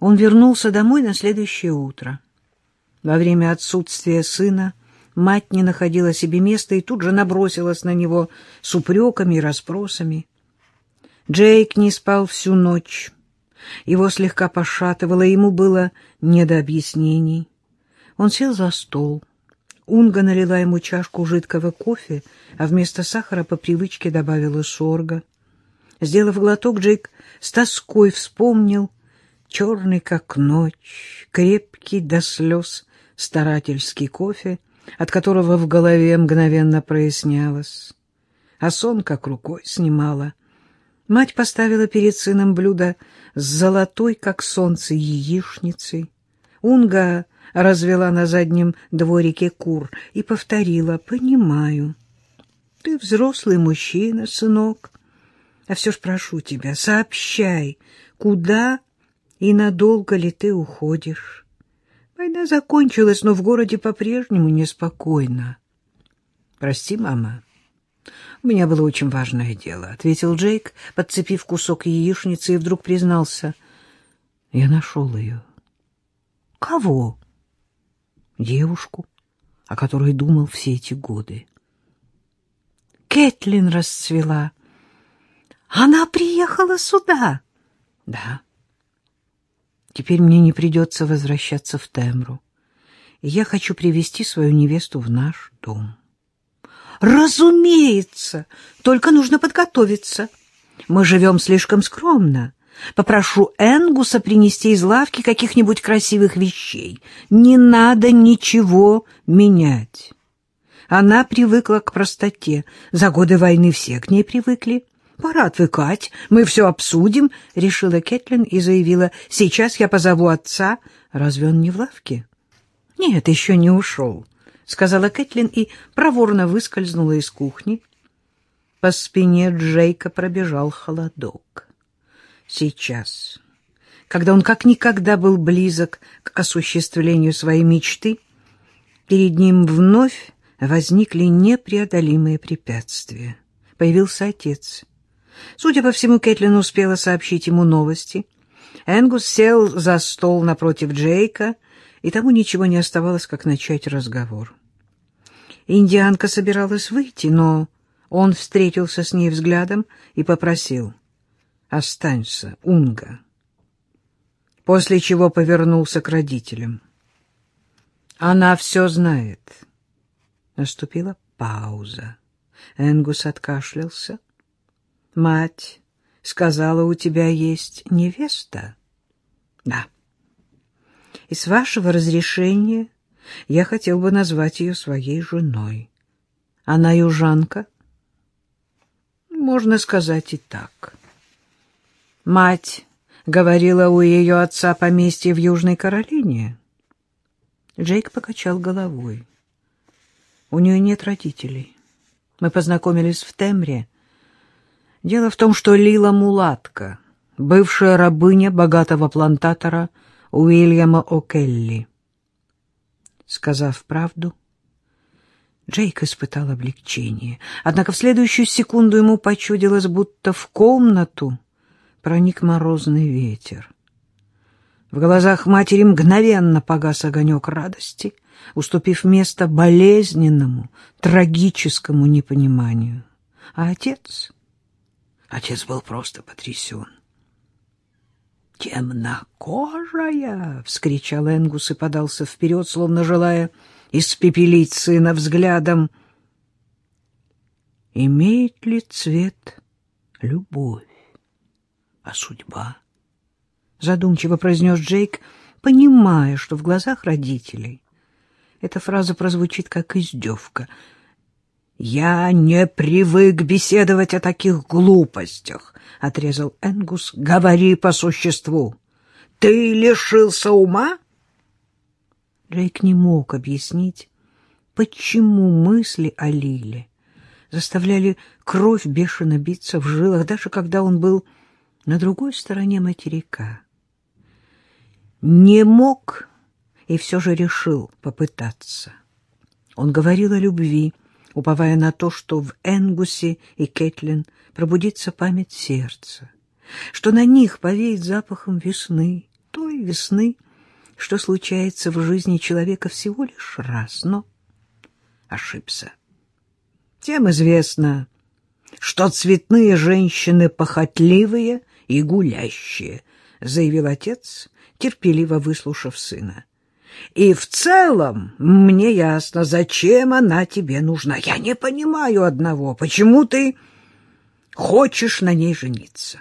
Он вернулся домой на следующее утро. Во время отсутствия сына мать не находила себе места и тут же набросилась на него с упреками и расспросами. Джейк не спал всю ночь. Его слегка пошатывало, ему было не до объяснений. Он сел за стол. Унга налила ему чашку жидкого кофе, а вместо сахара по привычке добавила сорга. Сделав глоток, Джейк с тоской вспомнил черный, как ночь, крепкий до слез старательский кофе, от которого в голове мгновенно прояснялось. А сон как рукой снимала. Мать поставила перед сыном блюдо с золотой, как солнце, яичницей. Унга развела на заднем дворике кур и повторила «Понимаю. Ты взрослый мужчина, сынок. А все ж прошу тебя, сообщай, куда и надолго ли ты уходишь?» Война закончилась, но в городе по-прежнему неспокойно. «Прости, мама, у меня было очень важное дело», — ответил Джейк, подцепив кусок яичницы, и вдруг признался. «Я нашел ее». «Кого?» «Девушку, о которой думал все эти годы». Кэтлин расцвела. «Она приехала сюда?» «Да». Теперь мне не придется возвращаться в Темру. Я хочу привести свою невесту в наш дом. Разумеется, только нужно подготовиться. Мы живем слишком скромно. Попрошу Энгуса принести из лавки каких-нибудь красивых вещей. Не надо ничего менять. Она привыкла к простоте. За годы войны все к ней привыкли. «Пора отвыкать, мы все обсудим», — решила Кэтлин и заявила. «Сейчас я позову отца. Разве он не в лавке?» «Нет, еще не ушел», — сказала Кэтлин и проворно выскользнула из кухни. По спине Джейка пробежал холодок. Сейчас, когда он как никогда был близок к осуществлению своей мечты, перед ним вновь возникли непреодолимые препятствия. Появился отец — Судя по всему, Кэтлин успела сообщить ему новости. Энгус сел за стол напротив Джейка, и тому ничего не оставалось, как начать разговор. Индианка собиралась выйти, но он встретился с ней взглядом и попросил «Останься, Унга», после чего повернулся к родителям. «Она все знает». Наступила пауза. Энгус откашлялся. Мать сказала, у тебя есть невеста? Да. И с вашего разрешения я хотел бы назвать ее своей женой. Она южанка? Можно сказать и так. Мать говорила у ее отца поместье в Южной Каролине. Джейк покачал головой. У нее нет родителей. Мы познакомились в Темре, Дело в том, что Лила Мулатка, бывшая рабыня богатого плантатора Уильяма О'Келли. Сказав правду, Джейк испытал облегчение. Однако в следующую секунду ему почудилось, будто в комнату проник морозный ветер. В глазах матери мгновенно погас огонек радости, уступив место болезненному, трагическому непониманию. А отец... Отец был просто потрясен. «Темнокожая!» — вскричал Энгус и подался вперед, словно желая испепелить сына взглядом. «Имеет ли цвет любовь, а судьба?» — задумчиво произнес Джейк, понимая, что в глазах родителей эта фраза прозвучит как издевка — «Я не привык беседовать о таких глупостях», — отрезал Энгус. «Говори по существу. Ты лишился ума?» Джейк не мог объяснить, почему мысли о Лиле заставляли кровь бешено биться в жилах, даже когда он был на другой стороне материка. Не мог и все же решил попытаться. Он говорил о любви, — уповая на то, что в Энгусе и Кэтлин пробудится память сердца, что на них повеет запахом весны, той весны, что случается в жизни человека всего лишь раз, но ошибся. Тем известно, что цветные женщины похотливые и гулящие, заявил отец, терпеливо выслушав сына. И в целом мне ясно, зачем она тебе нужна. Я не понимаю одного, почему ты хочешь на ней жениться.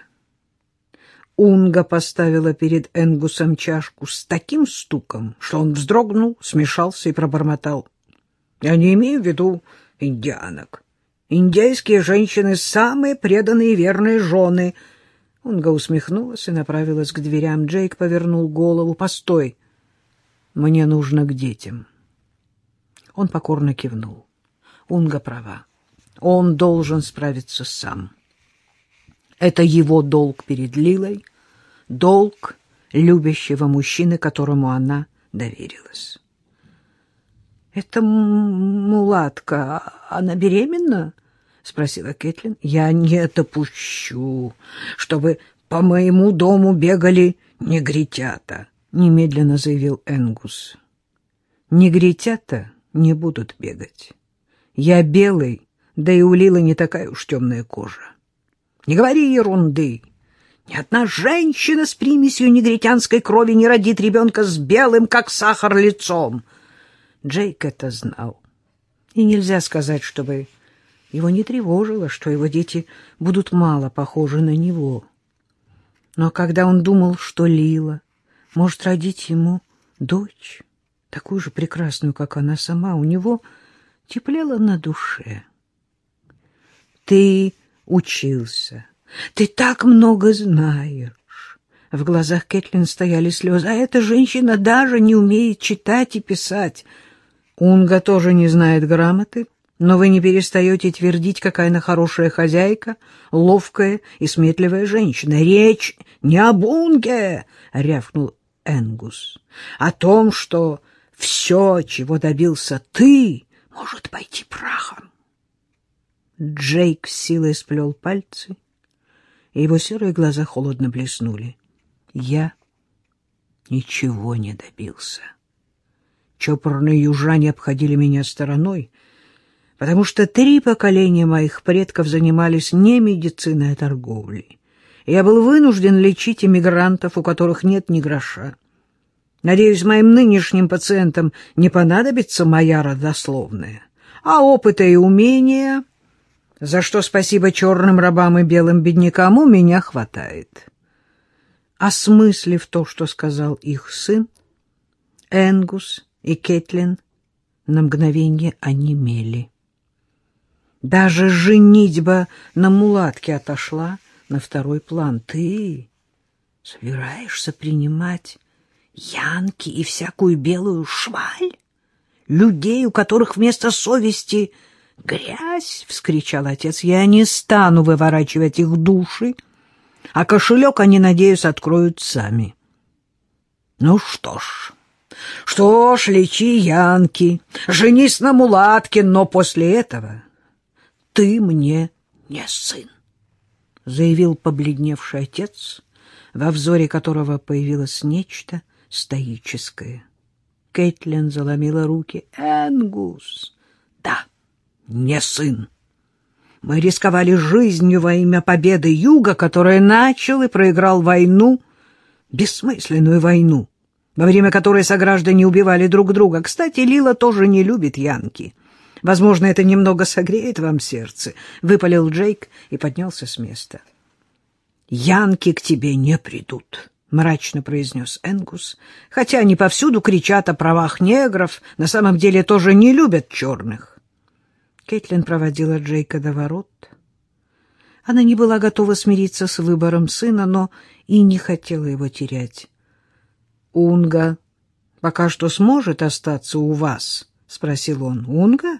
Унга поставила перед Энгусом чашку с таким стуком, что он вздрогнул, смешался и пробормотал. Я не имею в виду индианок. Индейские женщины — самые преданные и верные жены. Унга усмехнулась и направилась к дверям. Джейк повернул голову. «Постой! Мне нужно к детям». Он покорно кивнул. Унга права. Он должен справиться сам. Это его долг перед Лилой, долг любящего мужчины, которому она доверилась. «Это мулатка, она беременна?» — спросила Кэтлин. «Я не допущу, чтобы по моему дому бегали негритята», — немедленно заявил Энгус. «Негритята не будут бегать. Я белый, да и у Лилы не такая уж темная кожа. Не говори ерунды. Ни одна женщина с примесью негритянской крови не родит ребенка с белым, как сахар, лицом. Джейк это знал. И нельзя сказать, чтобы его не тревожило, что его дети будут мало похожи на него. Но когда он думал, что Лила может родить ему дочь, такую же прекрасную, как она сама, у него теплело на душе. «Ты учился. Ты так много знаешь. В глазах Кэтлин стояли слезы. А эта женщина даже не умеет читать и писать. Унга тоже не знает грамоты, но вы не перестаете твердить, какая она хорошая хозяйка, ловкая и сметливая женщина. Речь не об Унге, — рявкнул Энгус, — о том, что все, чего добился ты, может пойти прахом. Джейк силой сплел пальцы, и его серые глаза холодно блеснули. Я ничего не добился. Чопорные южане обходили меня стороной, потому что три поколения моих предков занимались не медициной, а торговлей. Я был вынужден лечить иммигрантов, у которых нет ни гроша. Надеюсь, моим нынешним пациентам не понадобится моя родословная, а опыта и умения за что спасибо черным рабам и белым беднякам у меня хватает. Осмыслив то, что сказал их сын, Энгус и Кетлин на мгновение онемели. Даже женитьба на мулатке отошла на второй план. Ты собираешься принимать янки и всякую белую шваль? Людей, у которых вместо совести — Грязь! — вскричал отец. — Я не стану выворачивать их души, а кошелек они, надеюсь, откроют сами. — Ну что ж, что ж, лечи Янки, женись на мулатке, но после этого ты мне не сын, — заявил побледневший отец, во взоре которого появилось нечто стоическое. Кэтлин заломила руки. — Энгус! — Да! — не сын. Мы рисковали жизнью во имя победы Юга, который начал и проиграл войну, бессмысленную войну, во время которой сограждане убивали друг друга. Кстати, Лила тоже не любит Янки. Возможно, это немного согреет вам сердце, — выпалил Джейк и поднялся с места. — Янки к тебе не придут, — мрачно произнес Энгус, — хотя они повсюду кричат о правах негров, на самом деле тоже не любят черных. Кэтлин проводила Джейка до ворот. Она не была готова смириться с выбором сына, но и не хотела его терять. — Унга пока что сможет остаться у вас? — спросил он. — Унга?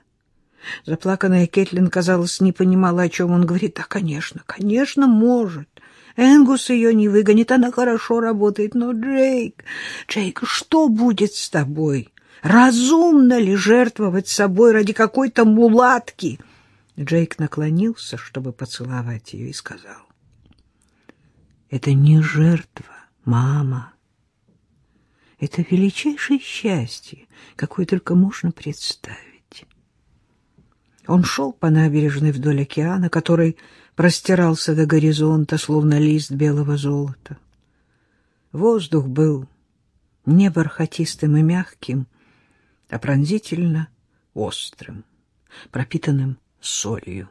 Заплаканная Кэтлин, казалось, не понимала, о чем он говорит. — Да, конечно, конечно, может. Энгус ее не выгонит, она хорошо работает. Но, Джейк, Джейк, что будет с тобой? Разумно ли жертвовать собой ради какой-то мулатки? Джейк наклонился, чтобы поцеловать ее, и сказал. — Это не жертва, мама. — это величайшее счастье, какое только можно представить. Он шел по набережной вдоль океана, который простирался до горизонта, словно лист белого золота. Воздух был не бархатистым и мягким, а пронзительно острым, пропитанным солью.